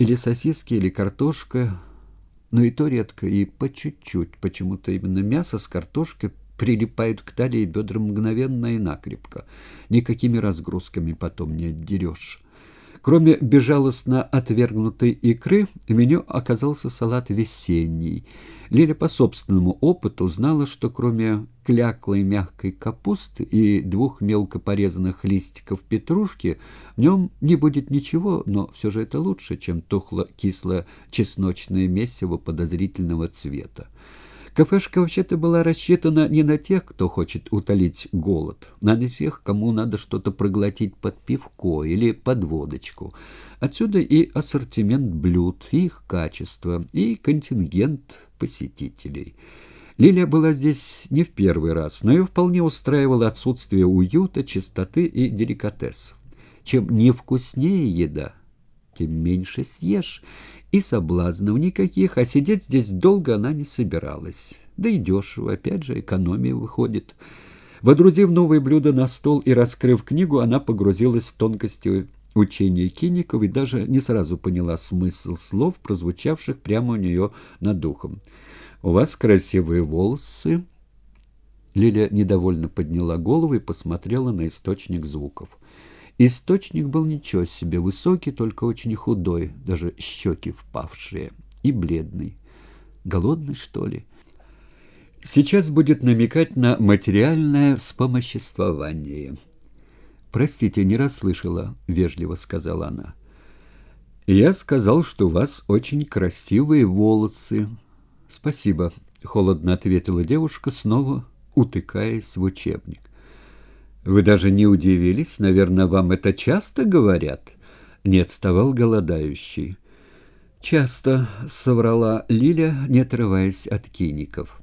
Или сосиски, или картошка, но и то редко, и по чуть-чуть. Почему-то именно мясо с картошкой прилипают к талии бедрам мгновенно и накрепко. Никакими разгрузками потом не отдерешь. Кроме безжалостно отвергнутой икры, в меню оказался салат весенний. Лиля по собственному опыту знала, что кроме кляклой мягкой капусты и двух мелко порезанных листиков петрушки в нем не будет ничего, но все же это лучше, чем тухло-кисло-чесночное месиво подозрительного цвета. Кафешка вообще-то была рассчитана не на тех, кто хочет утолить голод, а на тех, кому надо что-то проглотить под пивко или под водочку. Отсюда и ассортимент блюд, и их качество, и контингент посетителей. Лилия была здесь не в первый раз, но ее вполне устраивало отсутствие уюта, чистоты и деликатесов. Чем невкуснее еда, тем меньше съешь, и соблазнов никаких, а сидеть здесь долго она не собиралась. Да и дешево, опять же, экономия выходит. Водрузив новые блюда на стол и раскрыв книгу, она погрузилась в тонкости учения киников и даже не сразу поняла смысл слов, прозвучавших прямо у нее над духом. «У вас красивые волосы». Лиля недовольно подняла голову и посмотрела на источник звуков. Источник был ничего себе, высокий, только очень худой, даже щеки впавшие, и бледный. Голодный, что ли? Сейчас будет намекать на материальное вспомоществование. «Простите, не расслышала», — вежливо сказала она. «Я сказал, что у вас очень красивые волосы». «Спасибо», — холодно ответила девушка, снова утыкаясь в учебник. Вы даже не удивились? Наверное, вам это часто говорят?» Не отставал голодающий. «Часто», — соврала Лиля, не отрываясь от киников.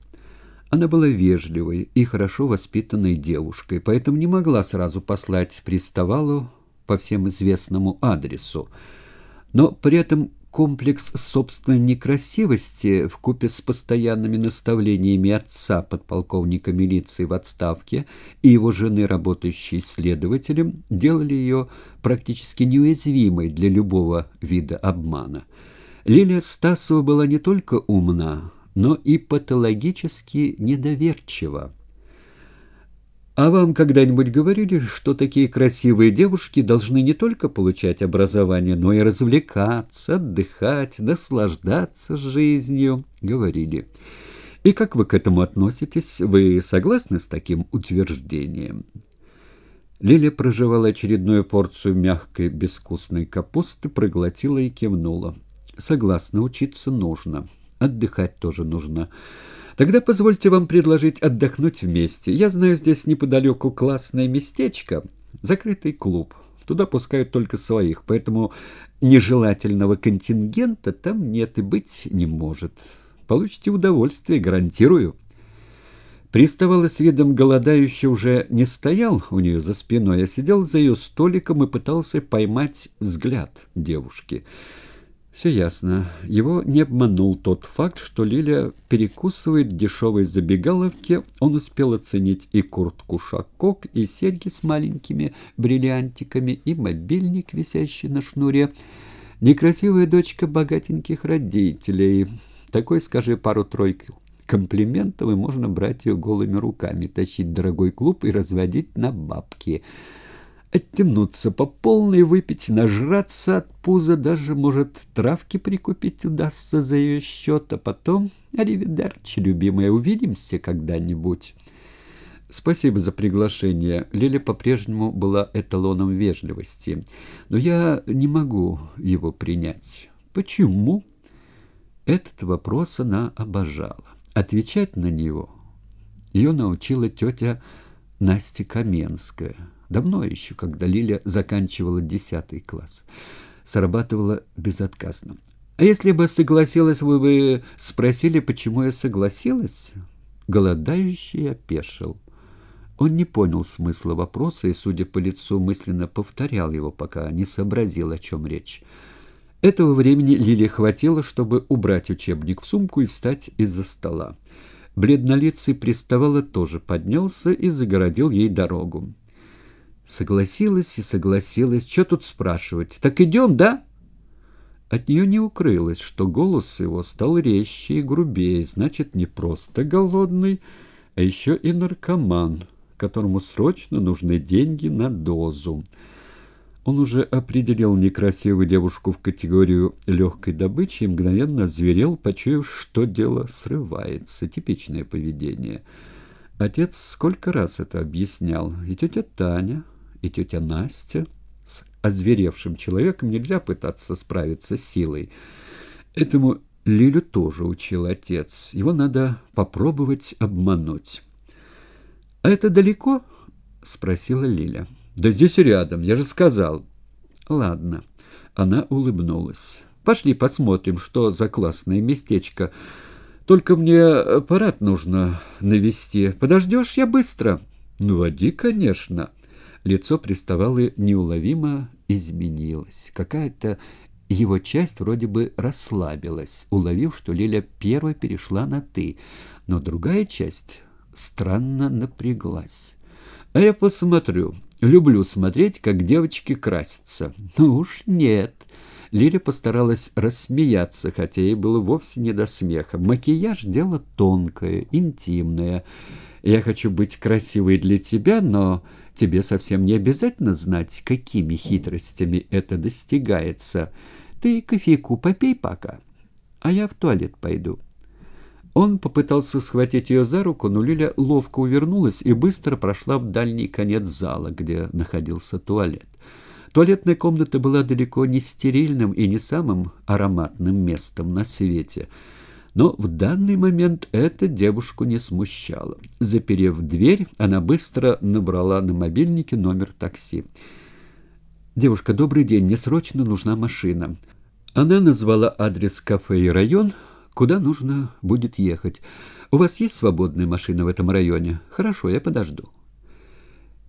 Она была вежливой и хорошо воспитанной девушкой, поэтому не могла сразу послать приставалу по всем известному адресу. Но при этом комплекс собственной некрасивости вкупе с постоянными наставлениями отца подполковника милиции в отставке и его жены, работающей следователем, делали ее практически неуязвимой для любого вида обмана. Лилия Стасова была не только умна, но и патологически недоверчива. А вам когда-нибудь говорили, что такие красивые девушки должны не только получать образование, но и развлекаться, отдыхать, наслаждаться жизнью? Говорили. И как вы к этому относитесь? Вы согласны с таким утверждением? Лиля проживала очередную порцию мягкой безвкусной капусты, проглотила и кивнула. Согласна, учиться нужно. Отдыхать тоже нужно. Тогда позвольте вам предложить отдохнуть вместе. Я знаю здесь неподалеку классное местечко, закрытый клуб. Туда пускают только своих, поэтому нежелательного контингента там нет и быть не может. Получите удовольствие, гарантирую. Приставала с видом голодающий уже не стоял у нее за спиной, а сидел за ее столиком и пытался поймать взгляд девушки. Все ясно. Его не обманул тот факт, что Лилия перекусывает в дешевой забегаловке. Он успел оценить и куртку шакок, и серьги с маленькими бриллиантиками, и мобильник, висящий на шнуре. Некрасивая дочка богатеньких родителей. Такой, скажи, пару-тройку комплиментов, и можно брать ее голыми руками, тащить дорогой клуб и разводить на бабки оттянуться по полной, выпить, нажраться от пуза, даже, может, травки прикупить удастся за ее счет, а потом, аривидерчи, любимая, увидимся когда-нибудь. Спасибо за приглашение. Лиля по-прежнему была эталоном вежливости, но я не могу его принять. Почему? Этот вопрос она обожала. Отвечать на него ее научила тетя Настя Каменская. Давно еще, когда Лиля заканчивала десятый класс. Срабатывала безотказно. «А если бы согласилась, вы бы спросили, почему я согласилась?» Голодающий опешил. Он не понял смысла вопроса и, судя по лицу, мысленно повторял его, пока не сообразил, о чем речь. Этого времени Лиле хватило, чтобы убрать учебник в сумку и встать из-за стола. Бледнолицый приставала тоже поднялся и загородил ей дорогу. Согласилась и согласилась. Что тут спрашивать? Так идем, да? От нее не укрылось, что голос его стал резче и грубее, значит, не просто голодный, а еще и наркоман, которому срочно нужны деньги на дозу. Он уже определил некрасивую девушку в категорию легкой добычи и мгновенно зверел, почуяв, что дело срывается. Типичное поведение. Отец сколько раз это объяснял. И тетя Таня, и тетя Настя. С озверевшим человеком нельзя пытаться справиться силой. Этому Лилю тоже учил отец. Его надо попробовать обмануть. «А это далеко?» — спросила Лиля. «Да здесь рядом, я же сказал». «Ладно». Она улыбнулась. «Пошли посмотрим, что за классное местечко. Только мне аппарат нужно навести. Подождешь? Я быстро». «Ну, води, конечно». Лицо приставало неуловимо изменилось. Какая-то его часть вроде бы расслабилась, уловив, что Лиля первой перешла на «ты», но другая часть странно напряглась. «А я посмотрю». Люблю смотреть, как девочки красятся. Ну уж нет. Лиля постаралась рассмеяться, хотя ей было вовсе не до смеха. Макияж — дело тонкое, интимное. Я хочу быть красивой для тебя, но тебе совсем не обязательно знать, какими хитростями это достигается. Ты кофейку попей пока, а я в туалет пойду. Он попытался схватить ее за руку, но Лиля ловко увернулась и быстро прошла в дальний конец зала, где находился туалет. Туалетная комната была далеко не стерильным и не самым ароматным местом на свете. Но в данный момент это девушку не смущало. Заперев дверь, она быстро набрала на мобильнике номер такси. «Девушка, добрый день, мне срочно нужна машина». Она назвала адрес кафе и район, куда нужно будет ехать. У вас есть свободная машина в этом районе? Хорошо, я подожду.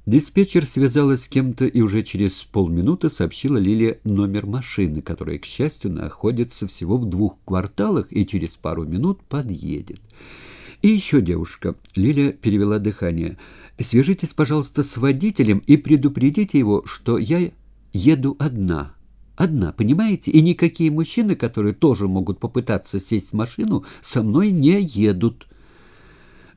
Диспетчер связалась с кем-то и уже через полминуты сообщила Лиле номер машины, которая, к счастью, находится всего в двух кварталах и через пару минут подъедет. И еще девушка. Лиля перевела дыхание. «Свяжитесь, пожалуйста, с водителем и предупредите его, что я еду одна» одна, понимаете? И никакие мужчины, которые тоже могут попытаться сесть в машину, со мной не едут.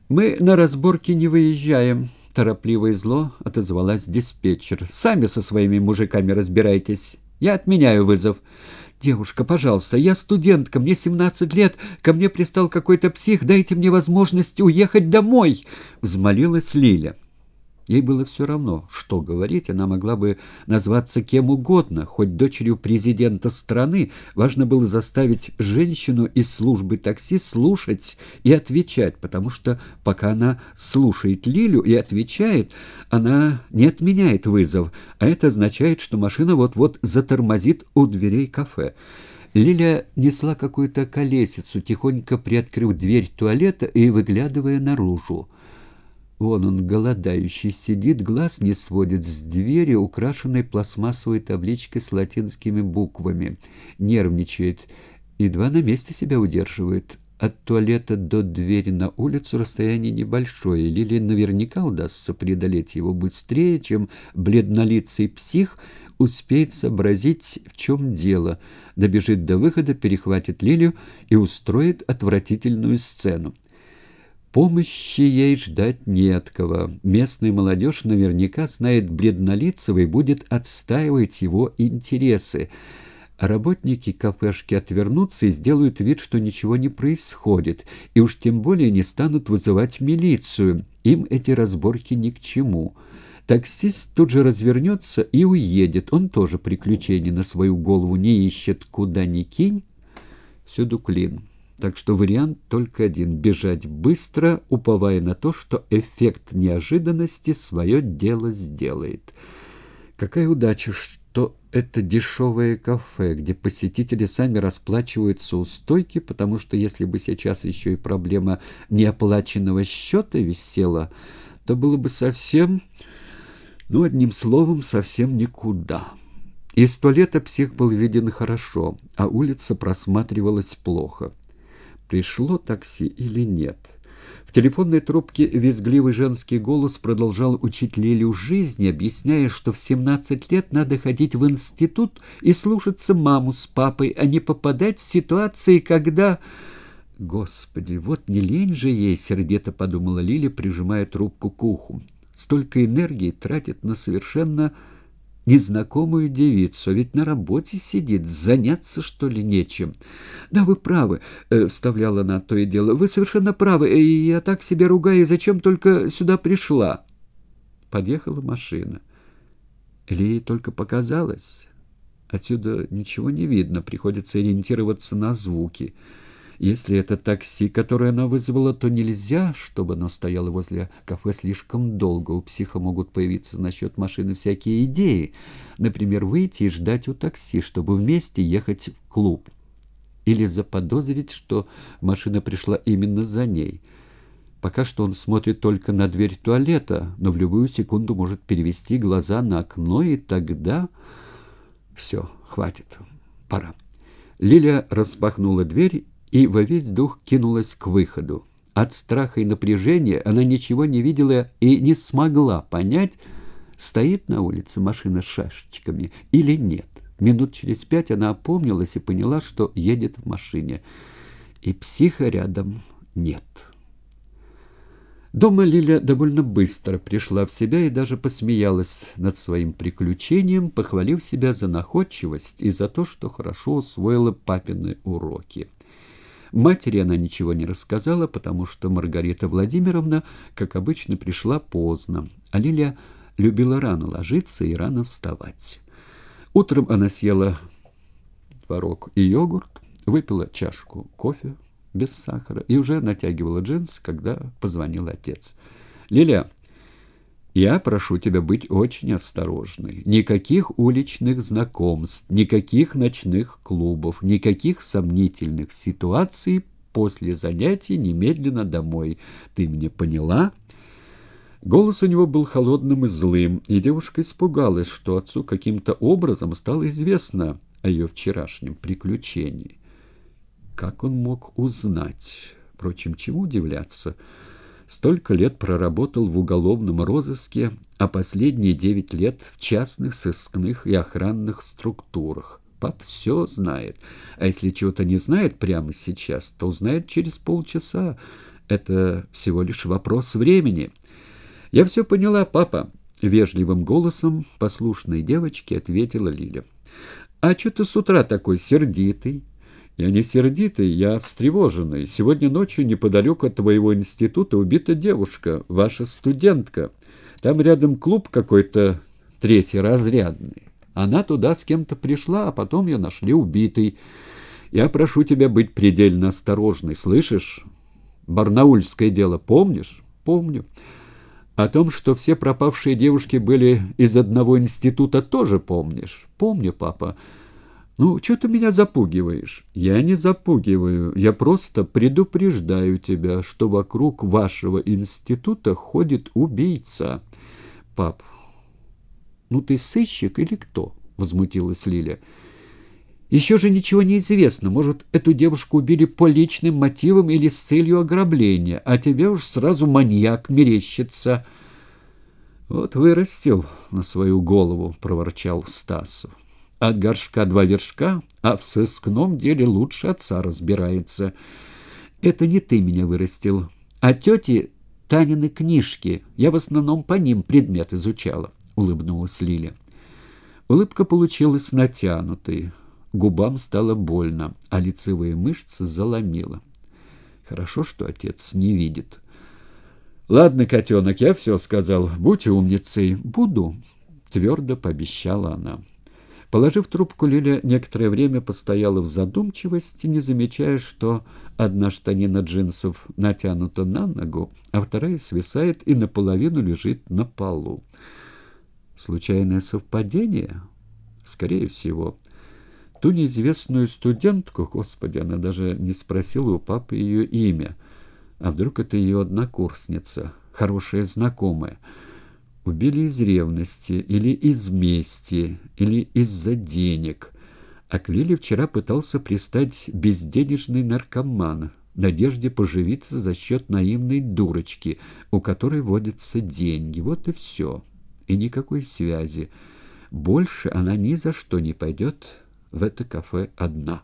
Мы на разборке не выезжаем, торопливо и зло отозвалась диспетчер. Сами со своими мужиками разбирайтесь. Я отменяю вызов. «Девушка, пожалуйста, я студентка, мне 17 лет, ко мне пристал какой-то псих, дайте мне возможность уехать домой!» — взмолилась Лиля. Ей было все равно, что говорить, она могла бы назваться кем угодно, хоть дочерью президента страны. Важно было заставить женщину из службы такси слушать и отвечать, потому что пока она слушает Лилю и отвечает, она не отменяет вызов, а это означает, что машина вот-вот затормозит у дверей кафе. Лиля несла какую-то колесицу, тихонько приоткрыв дверь туалета и выглядывая наружу. Вон он, голодающий, сидит, глаз не сводит с двери, украшенной пластмассовой табличкой с латинскими буквами. Нервничает, едва на месте себя удерживает. От туалета до двери на улицу расстояние небольшое. Лиле наверняка удастся преодолеть его быстрее, чем бледнолицый псих успеет сообразить, в чем дело, добежит до выхода, перехватит Лилию и устроит отвратительную сцену. Помощи ей ждать не от кого. Местная молодежь наверняка знает Бледнолицего и будет отстаивать его интересы. Работники кафешки отвернутся и сделают вид, что ничего не происходит, и уж тем более не станут вызывать милицию. Им эти разборки ни к чему. Таксист тут же развернется и уедет. Он тоже приключений на свою голову не ищет. Куда ни кинь, всюду клин. Так что вариант только один — бежать быстро, уповая на то, что эффект неожиданности свое дело сделает. Какая удача, что это дешевое кафе, где посетители сами расплачиваются у стойки, потому что если бы сейчас еще и проблема неоплаченного счета висела, то было бы совсем, ну, одним словом, совсем никуда. Из туалета псих был виден хорошо, а улица просматривалась плохо пришло такси или нет. В телефонной трубке визгливый женский голос продолжал учить Лилю жизни, объясняя, что в 17 лет надо ходить в институт и слушаться маму с папой, а не попадать в ситуации, когда... Господи, вот не лень же ей, сердито подумала Лиля, прижимая трубку к уху. Столько энергии тратит на совершенно незнакомую девицу, а ведь на работе сидит, заняться, что ли, нечем. — Да, вы правы, э, — вставляла она то и дело, — вы совершенно правы, э, я так себя ругаю, зачем только сюда пришла? Подъехала машина. Или ей только показалось? Отсюда ничего не видно, приходится ориентироваться на звуки. Если это такси, которое она вызвала, то нельзя, чтобы оно стояло возле кафе слишком долго. У психа могут появиться насчет машины всякие идеи. Например, выйти и ждать у такси, чтобы вместе ехать в клуб. Или заподозрить, что машина пришла именно за ней. Пока что он смотрит только на дверь туалета, но в любую секунду может перевести глаза на окно, и тогда... Все, хватит, пора. Лиля распахнула дверь и во весь дух кинулась к выходу. От страха и напряжения она ничего не видела и не смогла понять, стоит на улице машина с шашечками или нет. Минут через пять она опомнилась и поняла, что едет в машине. И психа рядом нет. Дома Лиля довольно быстро пришла в себя и даже посмеялась над своим приключением, похвалив себя за находчивость и за то, что хорошо усвоила папины уроки. Матери она ничего не рассказала, потому что Маргарита Владимировна, как обычно, пришла поздно, а Лилия любила рано ложиться и рано вставать. Утром она съела творог и йогурт, выпила чашку кофе без сахара и уже натягивала джинсы, когда позвонил отец. «Лиля, я прошу тебя быть очень осторожной. Никаких уличных знакомств, никаких ночных клубов, никаких сомнительных ситуаций после занятий немедленно домой. Ты меня поняла?» Голос у него был холодным и злым, и девушка испугалась, что отцу каким-то образом стало известно о ее вчерашнем приключении. Как он мог узнать? Впрочем, чему удивляться? Столько лет проработал в уголовном розыске, а последние девять лет в частных сыскных и охранных структурах. Пап все знает, а если чего-то не знает прямо сейчас, то узнает через полчаса. Это всего лишь вопрос времени. «Я все поняла, папа», — вежливым голосом послушной девочки ответила Лиля. «А что ты с утра такой сердитый?» Я не сердитый, я встревоженный. Сегодня ночью неподалеку от твоего института убита девушка, ваша студентка. Там рядом клуб какой-то третий разрядный. Она туда с кем-то пришла, а потом ее нашли убитой. Я прошу тебя быть предельно осторожной, слышишь? Барнаульское дело помнишь? Помню. О том, что все пропавшие девушки были из одного института, тоже помнишь? Помню, папа. «Ну, что ты меня запугиваешь?» «Я не запугиваю. Я просто предупреждаю тебя, что вокруг вашего института ходит убийца». «Пап, ну ты сыщик или кто?» — возмутилась Лиля. «Еще же ничего не известно. Может, эту девушку убили по личным мотивам или с целью ограбления, а тебе уж сразу маньяк мерещится». «Вот вырастил на свою голову», — проворчал Стасов от горшка два вершка, а в сыскном деле лучше отца разбирается. Это не ты меня вырастил, а тети Танины книжки. Я в основном по ним предмет изучала, — улыбнулась Лиля. Улыбка получилась натянутой. Губам стало больно, а лицевые мышцы заломило. Хорошо, что отец не видит. «Ладно, котенок, я все сказал. Будь умницей». «Буду», — твердо пообещала она. Положив трубку, Лиля некоторое время постояла в задумчивости, не замечая, что одна штанина джинсов натянута на ногу, а вторая свисает и наполовину лежит на полу. Случайное совпадение? Скорее всего. Ту неизвестную студентку, господи, она даже не спросила у папы ее имя. А вдруг это ее однокурсница, хорошая знакомая? Убили из ревности или из мести, или из-за денег. А к Лиле вчера пытался пристать безденежный наркоман. надежде поживиться за счет наивной дурочки, у которой водятся деньги. Вот и все. И никакой связи. Больше она ни за что не пойдет в это кафе одна.